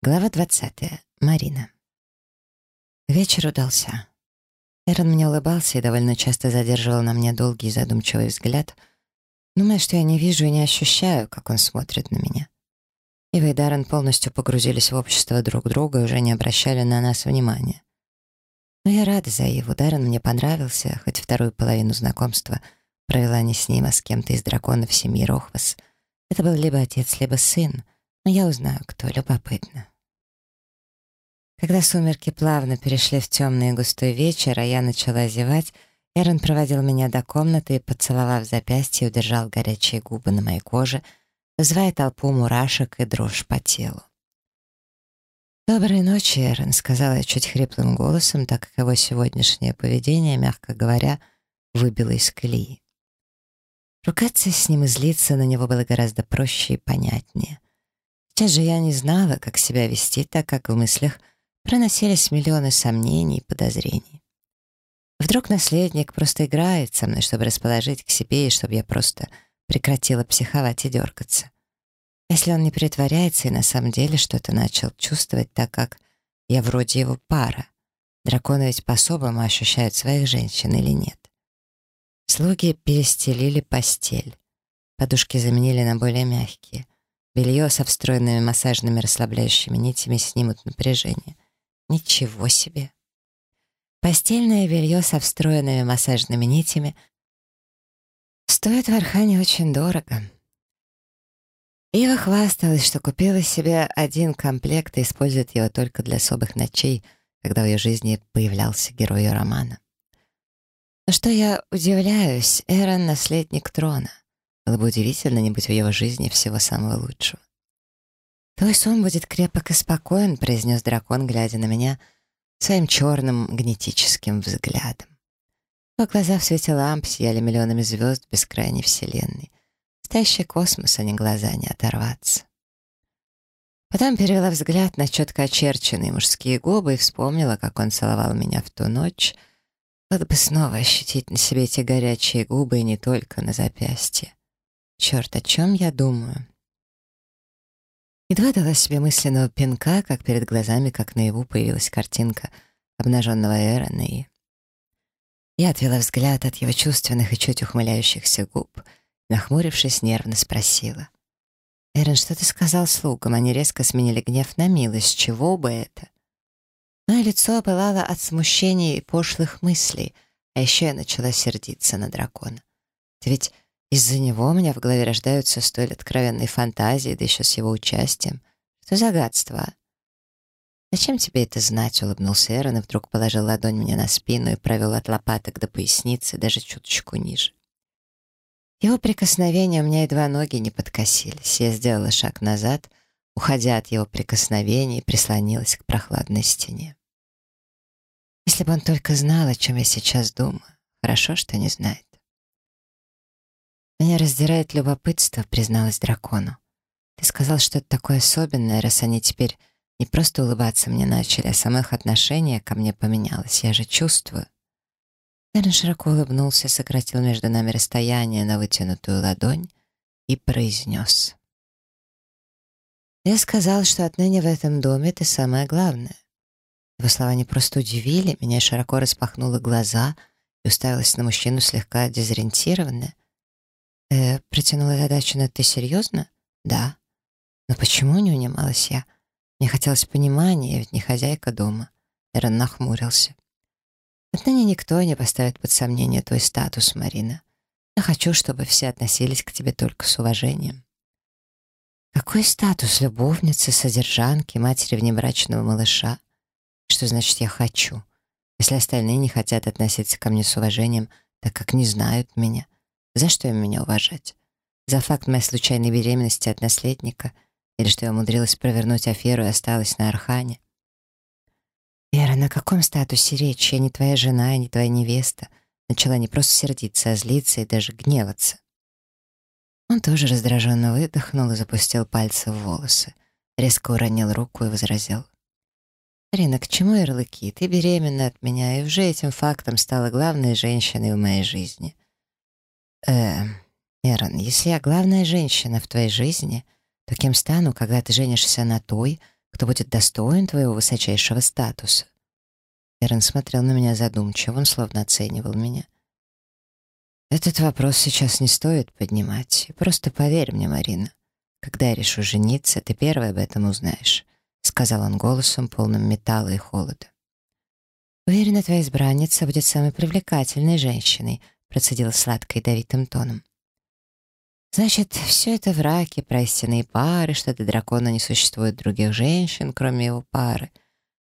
Глава 20. Марина. Вечер удался. Эрон мне улыбался и довольно часто задерживал на мне долгий задумчивый взгляд, думая, что я не вижу и не ощущаю, как он смотрит на меня. Ива и Даррен полностью погрузились в общество друг друга и уже не обращали на нас внимания. Но я рада за Иву. Даррен мне понравился, хоть вторую половину знакомства провела не с ним, а с кем-то из драконов семьи Рохвас. Это был либо отец, либо сын — но я узнаю, кто, любопытно. Когда сумерки плавно перешли в темный и густой вечер, а я начала зевать, Эрон проводил меня до комнаты и, поцеловав запястье, удержал горячие губы на моей коже, вызывая толпу мурашек и дрожь по телу. «Доброй ночи, Эрон», — сказала я чуть хриплым голосом, так как его сегодняшнее поведение, мягко говоря, выбило из колеи. Ругаться с ним и злиться на него было гораздо проще и понятнее. Сейчас же я не знала, как себя вести, так как в мыслях проносились миллионы сомнений и подозрений. Вдруг наследник просто играет со мной, чтобы расположить к себе, и чтобы я просто прекратила психовать и дергаться. Если он не притворяется и на самом деле что-то начал чувствовать, так как я вроде его пара. Драконы ведь по-особому ощущают своих женщин или нет. Слуги перестелили постель. Подушки заменили на более мягкие — Белье со встроенными массажными расслабляющими нитями снимут напряжение. Ничего себе! Постельное белье со встроенными массажными нитями стоит в Архане очень дорого. Ива хвасталась, что купила себе один комплект и использует его только для особых ночей, когда в ее жизни появлялся герой ее романа. Но что я удивляюсь, Эрон — наследник трона — было бы удивительно не быть в его жизни всего самого лучшего. «Твой сон будет крепок и спокоен», — произнес дракон, глядя на меня своим черным гнетическим взглядом. Его глаза в свете ламп сияли миллионами звезд бескрайней вселенной. Настоящий космос, а не глаза, не оторваться. Потом перевела взгляд на четко очерченные мужские губы и вспомнила, как он целовал меня в ту ночь. Вот бы снова ощутить на себе эти горячие губы и не только на запястье. Черт, о чем я думаю? Едва дала себе мысленного пинка, как перед глазами, как наяву, появилась картинка обнаженного Эрона и... Я отвела взгляд от его чувственных и чуть ухмыляющихся губ, нахмурившись, нервно спросила. «Эрон, что ты сказал слугам? Они резко сменили гнев на милость. Чего бы это?» Мое лицо опылало от смущения и пошлых мыслей, а еще я начала сердиться на дракона. «Ты ведь из-за него у меня в голове рождаются столь откровенные фантазии, да еще с его участием. Что за гадство, а? «Зачем тебе это знать?» — улыбнулся Эрон и вдруг положил ладонь мне на спину и провел от лопаток до поясницы, даже чуточку ниже. Его прикосновения у меня едва ноги не подкосились. Я сделала шаг назад, уходя от его прикосновений, прислонилась к прохладной стене. Если бы он только знал, о чем я сейчас думаю. Хорошо, что не знает. «Меня раздирает любопытство», — призналась дракону. «Ты сказал что-то такое особенное, раз они теперь не просто улыбаться мне начали, а само их отношение ко мне поменялось. Я же чувствую». Эрн широко улыбнулся, сократил между нами расстояние на вытянутую ладонь и произнес. «Я сказал, что отныне в этом доме ты самое главное». Его слова не просто удивили, меня широко распахнуло глаза и уставилась на мужчину слегка дезориентированная. «Э, протянула задачу, но ты серьезно?» «Да». «Но почему не унималась я? Мне хотелось понимания, я ведь не хозяйка дома». Эрон нахмурился. «Отныне никто не поставит под сомнение твой статус, Марина. Я хочу, чтобы все относились к тебе только с уважением». «Какой статус любовницы, содержанки, матери внебрачного малыша? Что значит «я хочу»? Если остальные не хотят относиться ко мне с уважением, так как не знают меня, за что им меня уважать? За факт моей случайной беременности от наследника? Или что я умудрилась провернуть аферу и осталась на Архане? «Вера, на каком статусе речь? Я не твоя жена, я не твоя невеста». Начала не просто сердиться, а злиться и даже гневаться. Он тоже раздраженно выдохнул и запустил пальцы в волосы. Резко уронил руку и возразил. «Арина, к чему ярлыки? Ты беременна от меня, и уже этим фактом стала главной женщиной в моей жизни. Э, Эрон, если я главная женщина в твоей жизни, то кем стану, когда ты женишься на той, кто будет достоин твоего высочайшего статуса. Эрен смотрел на меня задумчиво, он словно оценивал меня. Этот вопрос сейчас не стоит поднимать. Просто поверь мне, Марина. Когда я решу жениться, ты первая об этом узнаешь, сказал он голосом, полным металла и холода. Уверена, твоя избранница будет самой привлекательной женщиной, процедила сладко ядовитым тоном. Значит, все это враки про пары, что для дракона не существует других женщин, кроме его пары.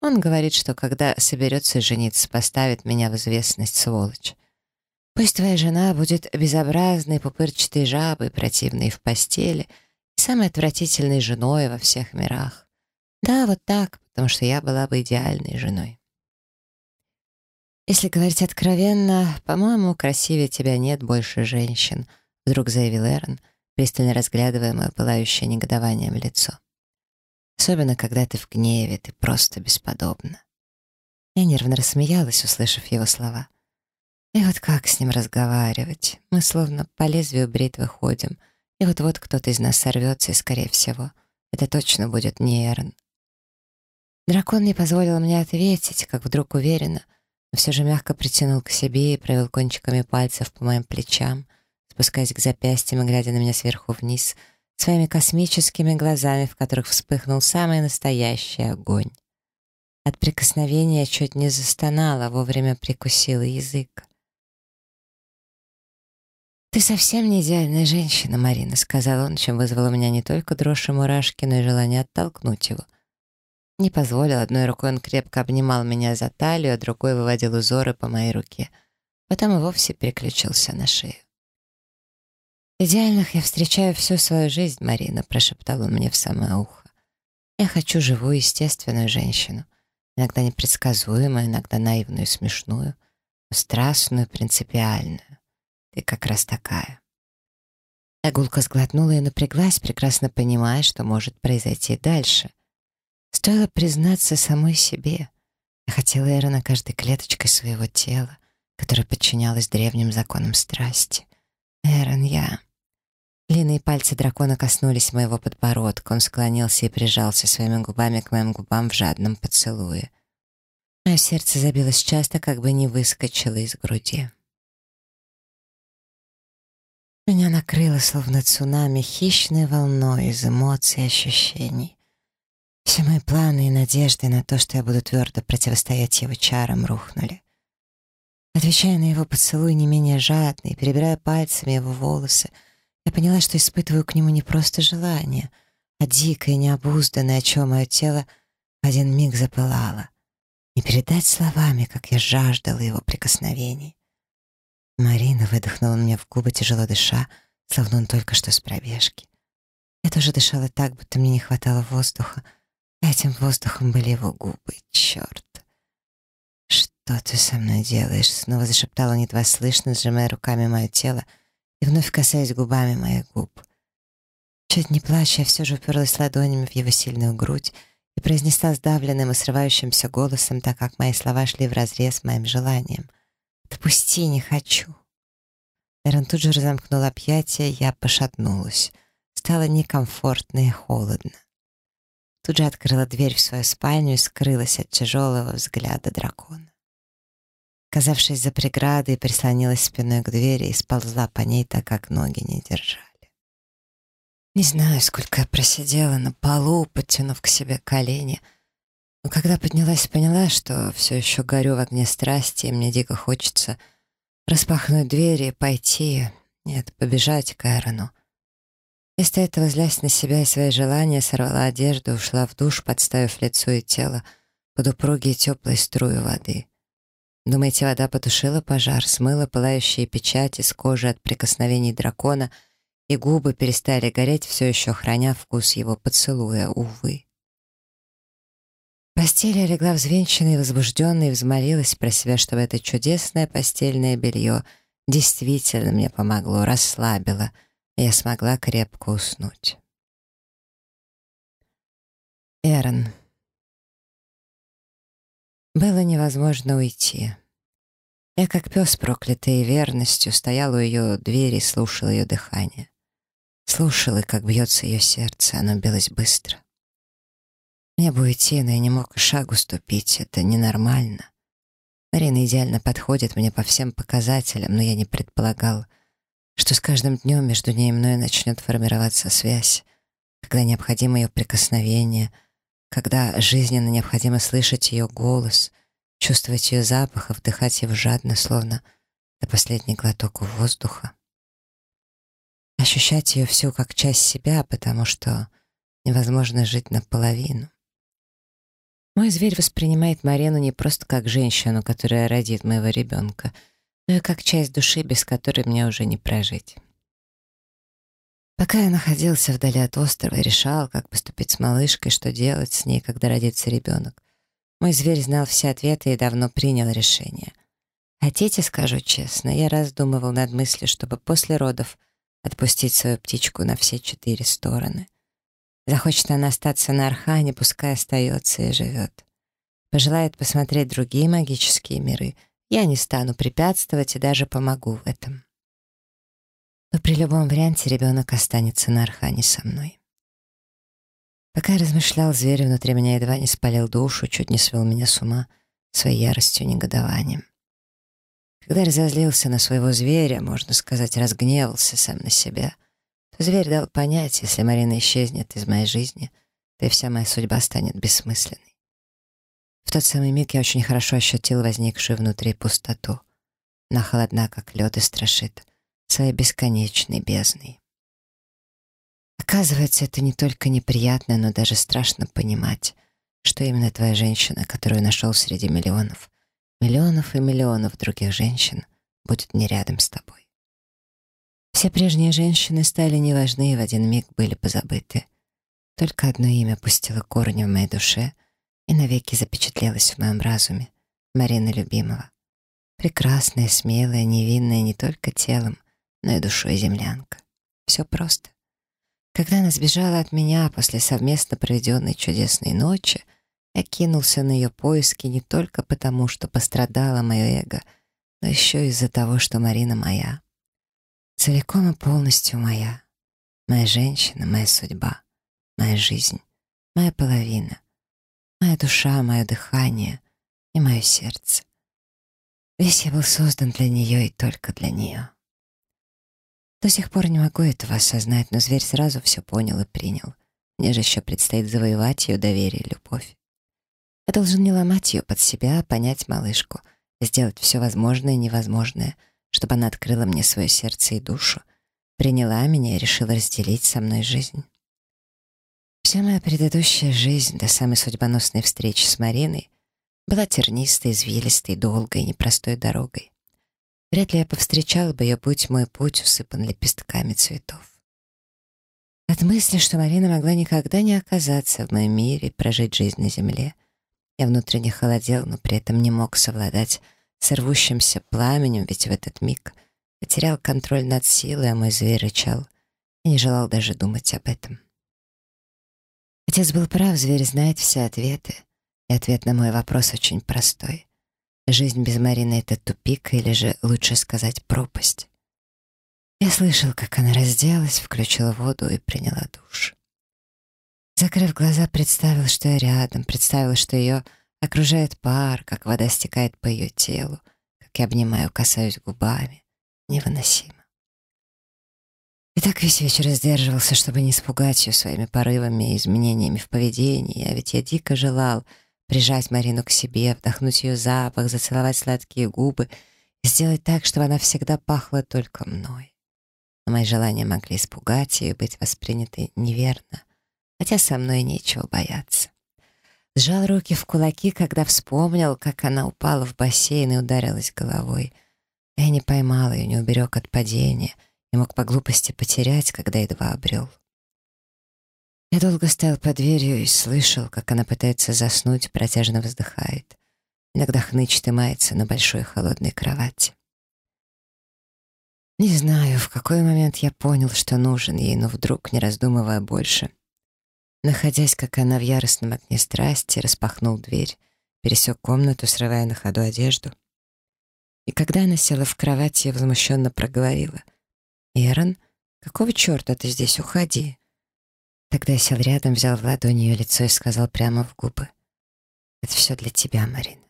Он говорит, что когда соберется жениться, поставит меня в известность, сволочь. Пусть твоя жена будет безобразной, пупырчатой жабой, противной в постели, и самой отвратительной женой во всех мирах. Да, вот так, потому что я была бы идеальной женой. Если говорить откровенно, по-моему, красивее тебя нет больше женщин — вдруг заявил Эрон, пристально разглядывая мое пылающее негодованием лицо. Особенно, когда ты в гневе, ты просто бесподобна. Я нервно рассмеялась, услышав его слова. И вот как с ним разговаривать? Мы словно по лезвию бритвы ходим, и вот-вот кто-то из нас сорвется, и, скорее всего, это точно будет не Эрон. Дракон не позволил мне ответить, как вдруг уверенно, но все же мягко притянул к себе и провел кончиками пальцев по моим плечам, спускаясь к запястьям и глядя на меня сверху вниз, своими космическими глазами, в которых вспыхнул самый настоящий огонь. От прикосновения чуть не застонала, вовремя прикусила язык. «Ты совсем не идеальная женщина, Марина», — сказал он, чем вызвало у меня не только дрожь и мурашки, но и желание оттолкнуть его. Не позволил, одной рукой он крепко обнимал меня за талию, а другой выводил узоры по моей руке. Потом и вовсе переключился на шею. «Идеальных я встречаю всю свою жизнь, Марина», — прошептал он мне в самое ухо. «Я хочу живую, естественную женщину, иногда непредсказуемую, иногда наивную и смешную, но страстную, принципиальную. Ты как раз такая». Я гулко сглотнула и напряглась, прекрасно понимая, что может произойти дальше. Стоило признаться самой себе. Я хотела Эрона каждой клеточкой своего тела, которая подчинялась древним законам страсти. Эрон, я... Длинные пальцы дракона коснулись моего подбородка. Он склонился и прижался своими губами к моим губам в жадном поцелуе. Мое сердце забилось часто, как бы не выскочило из груди. Меня накрыло, словно цунами, хищной волной из эмоций и ощущений. Все мои планы и надежды на то, что я буду твердо противостоять его чарам, рухнули. Отвечая на его поцелуй не менее жадно и перебирая пальцами его волосы, я поняла, что испытываю к нему не просто желание, а дикое, необузданное, о чем мое тело в один миг запылало. Не передать словами, как я жаждала его прикосновений. Марина выдохнула мне в губы, тяжело дыша, словно он только что с пробежки. Я тоже дышала так, будто мне не хватало воздуха, этим воздухом были его губы. Черт! «Что ты со мной делаешь?» Снова зашептала едва слышно, сжимая руками мое тело, и вновь касаясь губами моих губ. Чуть не плача, я все же уперлась ладонями в его сильную грудь и произнесла сдавленным и срывающимся голосом, так как мои слова шли вразрез моим желанием. «Отпусти, не хочу». Эрон тут же разомкнул объятия, я пошатнулась. Стало некомфортно и холодно. Тут же открыла дверь в свою спальню и скрылась от тяжелого взгляда дракона. Казавшись за преградой, прислонилась спиной к двери и сползла по ней, так как ноги не держали. Не знаю, сколько я просидела на полу, подтянув к себе колени, но когда поднялась, поняла, что все еще горю в огне страсти, и мне дико хочется распахнуть двери и пойти, нет, побежать к Эрону. Вместо этого, злясь на себя и свои желания, сорвала одежду, ушла в душ, подставив лицо и тело под упругие теплой струи воды — Думаете, вода потушила пожар, смыла пылающие печати с кожи от прикосновений дракона, и губы перестали гореть, все еще храня вкус его поцелуя, увы. В постели легла взвинченной и возбужденной и взмолилась про себя, чтобы это чудесное постельное белье действительно мне помогло, расслабило, я смогла крепко уснуть. Эрон. Было невозможно уйти. Я, как пес проклятый верностью, стоял у ее двери и слушал ее дыхание. Слушал, и как бьется ее сердце, оно билось быстро. Мне бы уйти, но я не мог шагу ступить. Это ненормально. Марина идеально подходит мне по всем показателям, но я не предполагал, что с каждым днем между ней и мной начнет формироваться связь, когда необходимо ее прикосновение, когда жизненно необходимо слышать ее голос, чувствовать ее запах и вдыхать его жадно, словно до последний глоток воздуха. Ощущать ее всю как часть себя, потому что невозможно жить наполовину. Мой зверь воспринимает Марину не просто как женщину, которая родит моего ребенка, но и как часть души, без которой мне уже не прожить. Пока я находился вдали от острова и решал, как поступить с малышкой, что делать с ней, когда родится ребенок, мой зверь знал все ответы и давно принял решение. Хотите, скажу честно, я раздумывал над мыслью, чтобы после родов отпустить свою птичку на все четыре стороны — Захочет она остаться на Архане, пускай остается и живет. Пожелает посмотреть другие магические миры. Я не стану препятствовать и даже помогу в этом. Но при любом варианте ребенок останется на Архане со мной. Пока я размышлял, зверь внутри меня едва не спалил душу, чуть не свел меня с ума своей яростью и негодованием. Когда разозлился на своего зверя, можно сказать, разгневался сам на себя — Зверь дал понять, если Марина исчезнет из моей жизни, то и вся моя судьба станет бессмысленной. В тот самый миг я очень хорошо ощутил возникшую внутри пустоту. Она холодна, как лед, и страшит своей бесконечной бездной. Оказывается, это не только неприятно, но даже страшно понимать, что именно твоя женщина, которую нашел среди миллионов, миллионов и миллионов других женщин, будет не рядом с тобой. Все прежние женщины стали неважны и в один миг были позабыты. Только одно имя пустило корни в моей душе и навеки запечатлелось в моем разуме — Марина Любимова. Прекрасная, смелая, невинная не только телом, но и душой землянка. Все просто. Когда она сбежала от меня после совместно проведенной чудесной ночи, я кинулся на ее поиски не только потому, что пострадало мое эго, но еще из-за того, что Марина моя целиком и полностью моя. Моя женщина, моя судьба, моя жизнь, моя половина, моя душа, мое дыхание и мое сердце. Весь я был создан для нее и только для нее. До сих пор не могу этого осознать, но зверь сразу все понял и принял. Мне же еще предстоит завоевать ее доверие и любовь. Я должен не ломать ее под себя, а понять малышку, сделать все возможное и невозможное — чтобы она открыла мне свое сердце и душу, приняла меня и решила разделить со мной жизнь. Вся моя предыдущая жизнь до самой судьбоносной встречи с Мариной была тернистой, извилистой, долгой, непростой дорогой. Вряд ли я повстречала бы ее путь, мой путь усыпан лепестками цветов. От мысли, что Марина могла никогда не оказаться в моем мире прожить жизнь на земле, я внутренне холодел, но при этом не мог совладать с рвущимся пламенем, ведь в этот миг потерял контроль над силой, а мой зверь рычал и не желал даже думать об этом. Отец был прав, зверь знает все ответы, и ответ на мой вопрос очень простой. Жизнь без Марины — это тупик, или же, лучше сказать, пропасть. Я слышал, как она разделась, включила воду и приняла душ. Закрыв глаза, представил, что я рядом, представил, что ее Окружает пар, как вода стекает по ее телу, как я обнимаю, касаюсь губами. Невыносимо. И так весь вечер сдерживался, чтобы не испугать ее своими порывами и изменениями в поведении, а ведь я дико желал прижать Марину к себе, вдохнуть ее запах, зацеловать сладкие губы и сделать так, чтобы она всегда пахла только мной. Но мои желания могли испугать ее и быть восприняты неверно, хотя со мной нечего бояться. Сжал руки в кулаки, когда вспомнил, как она упала в бассейн и ударилась головой. Я не поймал ее, не уберег от падения и мог по глупости потерять, когда едва обрел. Я долго стоял под дверью и слышал, как она пытается заснуть, протяжно вздыхает. Иногда хнычет и мается на большой холодной кровати. Не знаю, в какой момент я понял, что нужен ей, но вдруг, не раздумывая больше, Находясь, как она в яростном огне страсти, распахнул дверь, пересек комнату, срывая на ходу одежду. И когда она села в кровать, я возмущенно проговорила. «Эрон, какого черта ты здесь? Уходи!» Тогда я сел рядом, взял в ладони ее лицо и сказал прямо в губы. «Это все для тебя, Марина».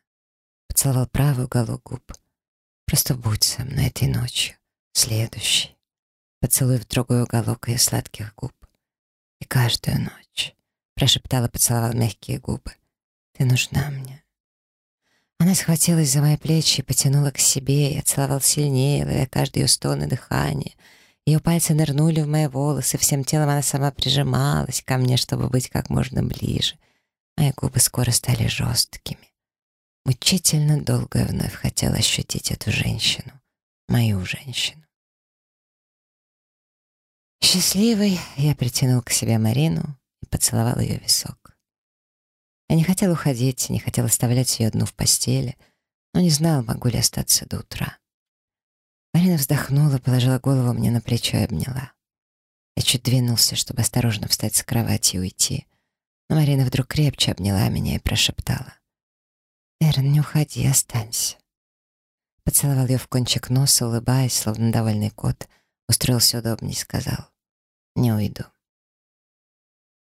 Поцеловал правый уголок губ. «Просто будь со мной этой ночью, следующей». Поцелуй в другой уголок ее сладких губ. «И каждую ночь», — прошептала, поцеловал мягкие губы. «Ты нужна мне». Она схватилась за мои плечи и потянула к себе. Я целовал сильнее, ловя каждый ее стон и дыхание. Ее пальцы нырнули в мои волосы, всем телом она сама прижималась ко мне, чтобы быть как можно ближе. Мои губы скоро стали жесткими. Мучительно долго я вновь хотела ощутить эту женщину, мою женщину. Счастливый я притянул к себе Марину и поцеловал ее висок. Я не хотел уходить, не хотел оставлять ее одну в постели, но не знал, могу ли остаться до утра. Марина вздохнула, положила голову мне на плечо и обняла. Я чуть двинулся, чтобы осторожно встать с кровати и уйти, но Марина вдруг крепче обняла меня и прошептала. «Эрн, не уходи, останься». Поцеловал ее в кончик носа, улыбаясь, словно довольный кот, устроился удобнее и сказал. «Не уйду».